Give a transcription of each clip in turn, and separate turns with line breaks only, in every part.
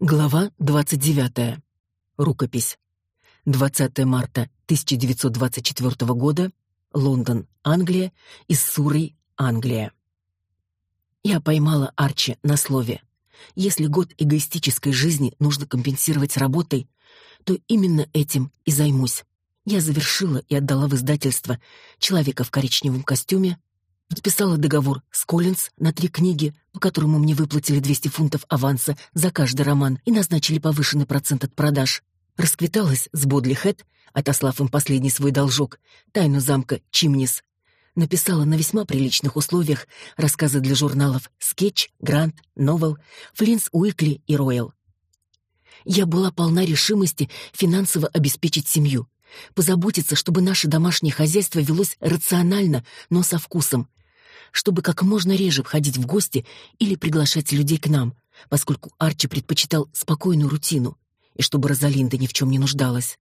Глава 29. Рукопись. 20 марта 1924 года. Лондон, Англия. Из Суррей, Англия. Я поймала Арчи на слове. Если год эгоистической жизни нужно компенсировать работой, то именно этим и займусь. Я завершила и отдала в издательство «Человека в коричневом костюме», подписала договор с Коллинз на три книги, по которому мне выплатили 200 фунтов аванса за каждый роман и назначили повышенный процент от продаж. Расквиталась с Бодли Хед, отослав им последний свой должок, тайну замка Чимниз. Написала на весьма приличных условиях рассказы для журналов «Sketch», «Grand», «Novel», «Flynn's Weekly» и «Royal». Я была полна решимости финансово обеспечить семью, позаботиться, чтобы наше домашнее хозяйство велось рационально, но со вкусом, чтобы как можно реже ходить в гости или приглашать людей к нам, поскольку Арчи предпочитал спокойную рутину, и чтобы Розалинда ни в чем не нуждалась.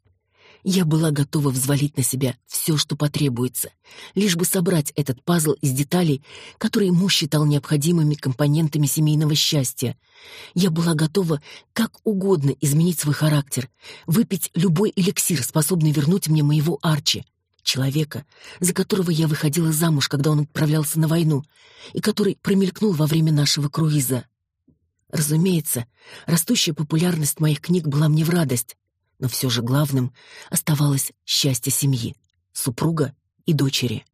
Я была готова взвалить на себя все, что потребуется, лишь бы собрать этот пазл из деталей, которые муж считал необходимыми компонентами семейного счастья. Я была готова как угодно изменить свой характер, выпить любой эликсир, способный вернуть мне моего Арчи, человека, за которого я выходила замуж, когда он отправлялся на войну, и который промелькнул во время нашего круиза. Разумеется, растущая популярность моих книг была мне в радость, но все же главным оставалось счастье семьи, супруга и дочери.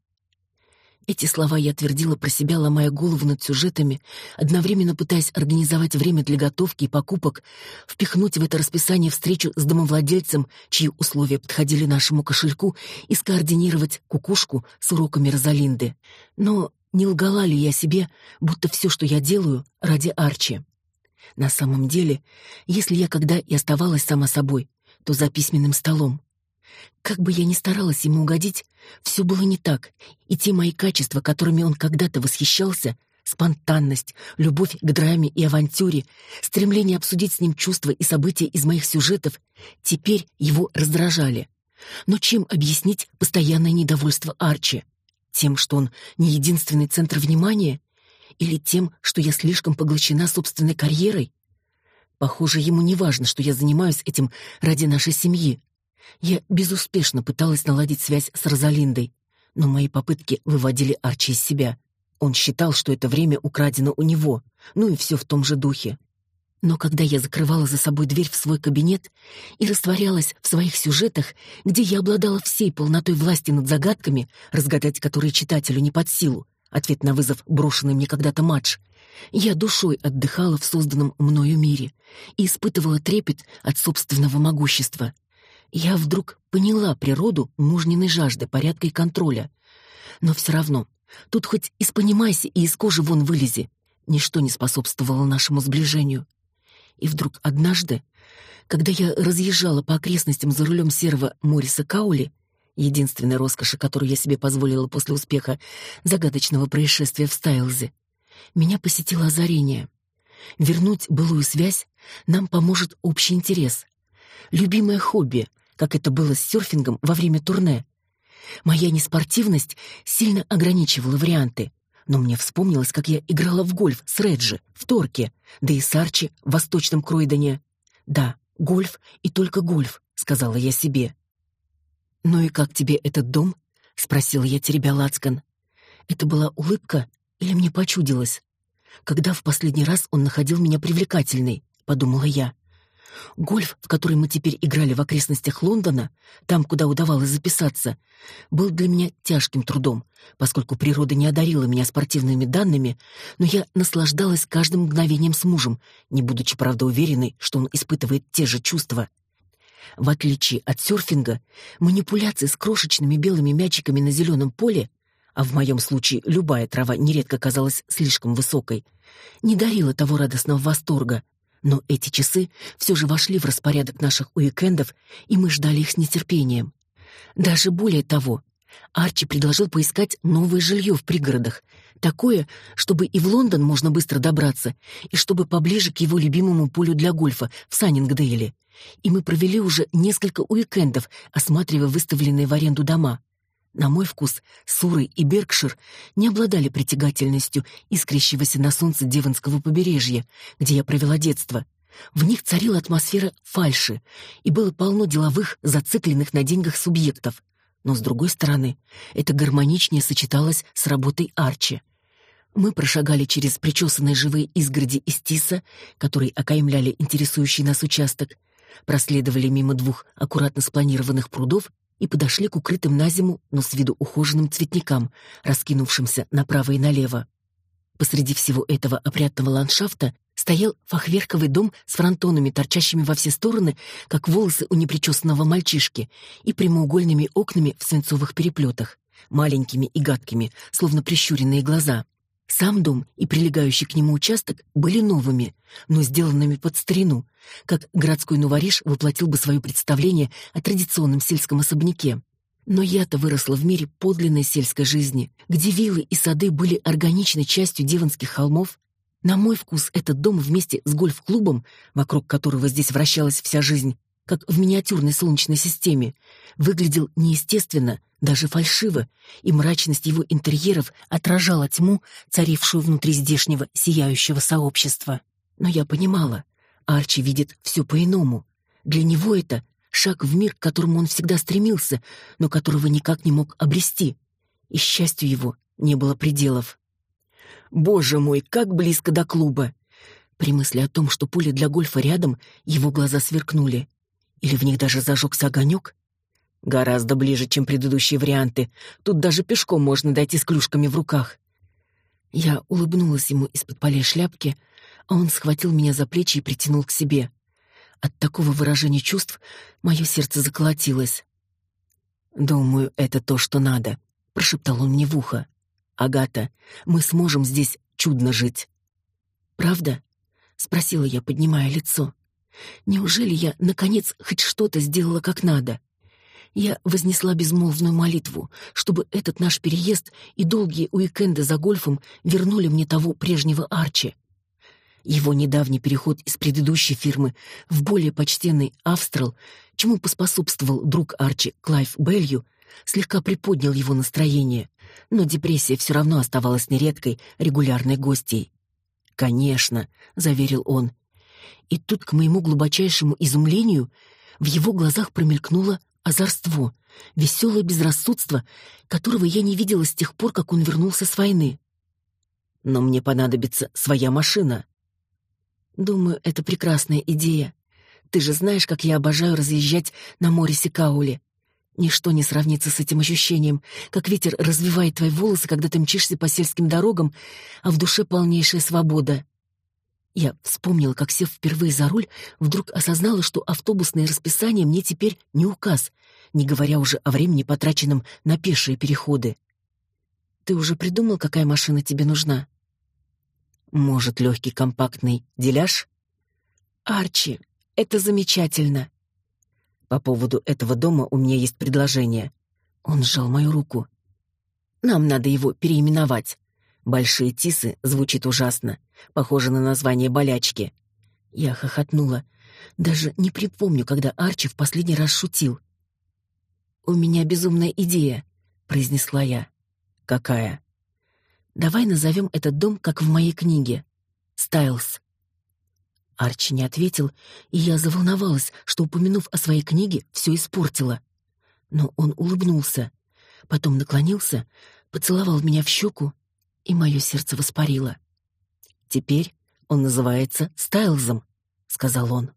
Эти слова я твердила про себя, ломая голову над сюжетами, одновременно пытаясь организовать время для готовки и покупок, впихнуть в это расписание встречу с домовладельцем, чьи условия подходили нашему кошельку, и скоординировать кукушку с уроками Розалинды. Но не лгала ли я себе, будто все, что я делаю, ради Арчи? На самом деле, если я когда и оставалась сама собой, то за письменным столом. Как бы я ни старалась ему угодить, все было не так, и те мои качества, которыми он когда-то восхищался, спонтанность, любовь к драме и авантюре, стремление обсудить с ним чувства и события из моих сюжетов, теперь его раздражали. Но чем объяснить постоянное недовольство Арчи? Тем, что он не единственный центр внимания? Или тем, что я слишком поглощена собственной карьерой? Похоже, ему не важно, что я занимаюсь этим ради нашей семьи. Я безуспешно пыталась наладить связь с Розалиндой, но мои попытки выводили Арчи из себя. Он считал, что это время украдено у него, ну и все в том же духе. Но когда я закрывала за собой дверь в свой кабинет и растворялась в своих сюжетах, где я обладала всей полнотой власти над загадками, разгадать которые читателю не под силу, ответ на вызов, брошенный мне когда-то матч, я душой отдыхала в созданном мною мире и испытывала трепет от собственного могущества. Я вдруг поняла природу мужниной жажды, порядка и контроля. Но все равно, тут хоть испонимайся и из кожи вон вылези, ничто не способствовало нашему сближению. И вдруг однажды, когда я разъезжала по окрестностям за рулем серого Мориса Каули, единственной роскоши, которую я себе позволила после успеха загадочного происшествия в Стайлзе, меня посетило озарение. Вернуть былую связь нам поможет общий интерес. Любимое хобби, как это было с серфингом во время турне. Моя неспортивность сильно ограничивала варианты, но мне вспомнилось, как я играла в гольф с Реджи, в Торке, да и с Арчи в Восточном Кройдоне. Да, гольф и только гольф, сказала я себе. «Ну и как тебе этот дом?» — спросила я, теребя лацкан. Это была улыбка или мне почудилось? Когда в последний раз он находил меня привлекательной, подумала я. Гольф, в который мы теперь играли в окрестностях Лондона, там, куда удавалось записаться, был для меня тяжким трудом, поскольку природа не одарила меня спортивными данными, но я наслаждалась каждым мгновением с мужем, не будучи, правда, уверенной, что он испытывает те же чувства. В отличие от серфинга, манипуляции с крошечными белыми мячиками на зеленом поле а в моем случае любая трава нередко казалась слишком высокой, не дарила того радостного восторга. Но эти часы все же вошли в распорядок наших уикендов, и мы ждали их с нетерпением. Даже более того, Арчи предложил поискать новое жилье в пригородах, такое, чтобы и в Лондон можно быстро добраться, и чтобы поближе к его любимому полю для гольфа в Саннингдейле. И мы провели уже несколько уикендов, осматривая выставленные в аренду дома. На мой вкус, Суры и Беркшир не обладали притягательностью искрящегося на солнце Девонского побережья, где я провела детство. В них царила атмосфера фальши, и было полно деловых, зацикленных на деньгах субъектов. Но, с другой стороны, это гармоничнее сочеталось с работой Арчи. Мы прошагали через причесанные живые изгороди из тиса, которые окаймляли интересующий нас участок, проследовали мимо двух аккуратно спланированных прудов и подошли к укрытым на зиму, но с виду ухоженным цветникам, раскинувшимся направо и налево. Посреди всего этого опрятного ландшафта стоял фахверковый дом с фронтонами, торчащими во все стороны, как волосы у непричесанного мальчишки, и прямоугольными окнами в свинцовых переплетах, маленькими и гадкими, словно прищуренные глаза. Сам дом и прилегающий к нему участок были новыми, но сделанными под старину, как городской новориш воплотил бы свое представление о традиционном сельском особняке. Но я-то выросла в мире подлинной сельской жизни, где виллы и сады были органичной частью Девонских холмов. На мой вкус этот дом вместе с гольф-клубом, вокруг которого здесь вращалась вся жизнь, как в миниатюрной солнечной системе, выглядел неестественно, даже фальшиво, и мрачность его интерьеров отражала тьму, царившую внутри здешнего сияющего сообщества. Но я понимала, Арчи видит все по-иному. Для него это шаг в мир, к которому он всегда стремился, но которого никак не мог обрести. И счастью его не было пределов. Боже мой, как близко до клуба! При мысли о том, что поле для гольфа рядом, его глаза сверкнули. Или в них даже зажегся огонек? Гораздо ближе, чем предыдущие варианты. Тут даже пешком можно дойти с клюшками в руках. Я улыбнулась ему из-под полей шляпки, а он схватил меня за плечи и притянул к себе. От такого выражения чувств мое сердце заколотилось. «Думаю, это то, что надо», — прошептал он мне в ухо. «Агата, мы сможем здесь чудно жить». «Правда?» — спросила я, поднимая лицо. «Неужели я, наконец, хоть что-то сделала как надо?» Я вознесла безмолвную молитву, чтобы этот наш переезд и долгие уикенды за гольфом вернули мне того прежнего Арчи. Его недавний переход из предыдущей фирмы в более почтенный Австрал, чему поспособствовал друг Арчи Клайв Белью, слегка приподнял его настроение, но депрессия все равно оставалась нередкой, регулярной гостьей. «Конечно», — заверил он. И тут, к моему глубочайшему изумлению, в его глазах промелькнуло озорство, веселое безрассудство, которого я не видела с тех пор, как он вернулся с войны. «Но мне понадобится своя машина», Думаю, это прекрасная идея. Ты же знаешь, как я обожаю разъезжать на море Сикауле. Ничто не сравнится с этим ощущением, как ветер развивает твои волосы, когда ты мчишься по сельским дорогам, а в душе полнейшая свобода. Я вспомнила, как, сев впервые за руль, вдруг осознала, что автобусное расписание мне теперь не указ, не говоря уже о времени, потраченном на пешие переходы. Ты уже придумал, какая машина тебе нужна? Может, легкий компактный деляж? Арчи, это замечательно. По поводу этого дома у меня есть предложение. Он сжал мою руку. Нам надо его переименовать. Большие тисы звучит ужасно, похоже на название болячки. Я хохотнула. Даже не припомню, когда Арчи в последний раз шутил. У меня безумная идея, произнесла я. Какая? Давай назовем этот дом, как в моей книге. Стайлс. Арчи не ответил, и я заволновалась, что, упомянув о своей книге, все испортила. Но он улыбнулся, потом наклонился, поцеловал меня в щеку, и мое сердце воспарило. «Теперь он называется Стайлзом», — сказал он.